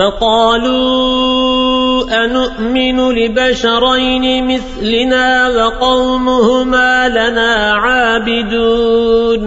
فقالوا أنؤمن لبشرين مثلنا وقومهما لنا عابدون